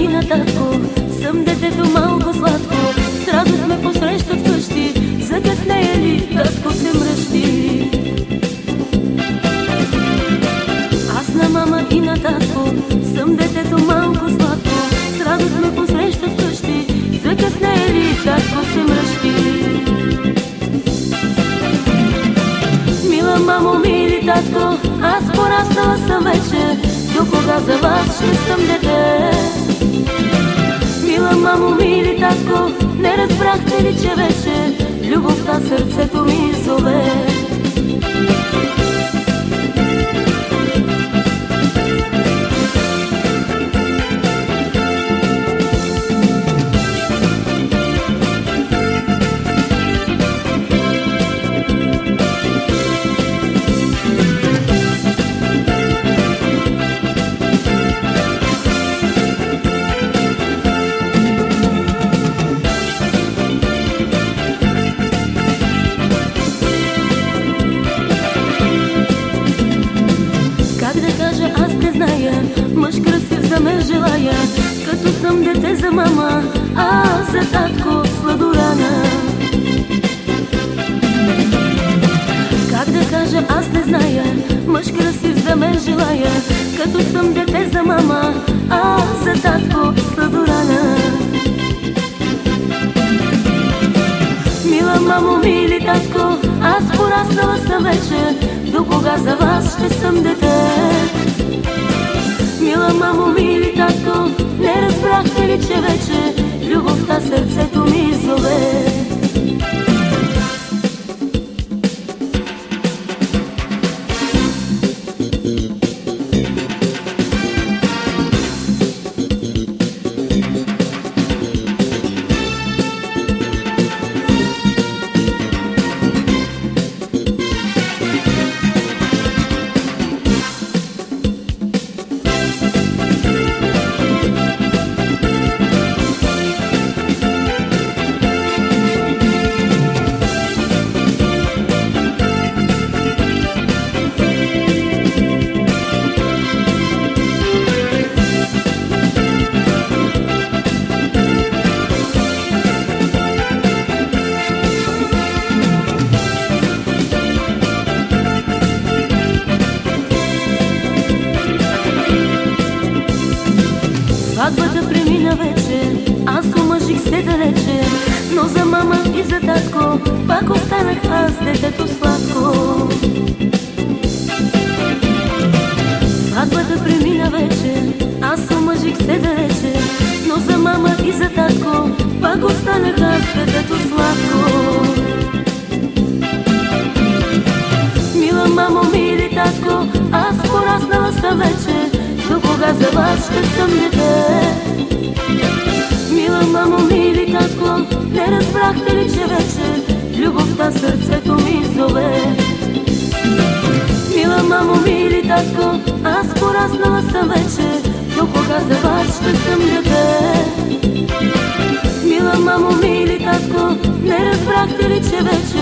и на татко, съм детето малко сладко. С радост ме посрещат къщи, закъснее ли татко се мръщи. Аз на мама и на татко, съм детето малко сладко. С радост ме посрещат къщи, закъснее ли татко се мръщи. Мила мамо, мили татко, аз пораснала съм вече, до кога за вас ще съм дете? Мамо, мили татко, не разбрахте ли, че вече любовта сърцето ми за мама, а за татко сладорана. Как да кажа, аз не зная, мъж красив за ме желая, като съм дете за мама, а за татко сладорана. Мила мамо, мили татко, аз пораснала съм вече, до кога за вас ще съм дете? разбрахте ли, че вече любовта сърцето ми Сватбата премина вече, аз омъжих се далече, но за мама и за татко пак останах аз детето сладко. Сватбата премина вече, аз омъжих се далече, но за мама и за татко пак останах аз детето сладко. Мила мамо, мили татко, аз пораснала съм вече, до кога за вас ще съм дете? Татко, аз пораснала съм вече, до кога за вас ще съм дете? Мила мамо, мили татко, не разбрахте ли, че вече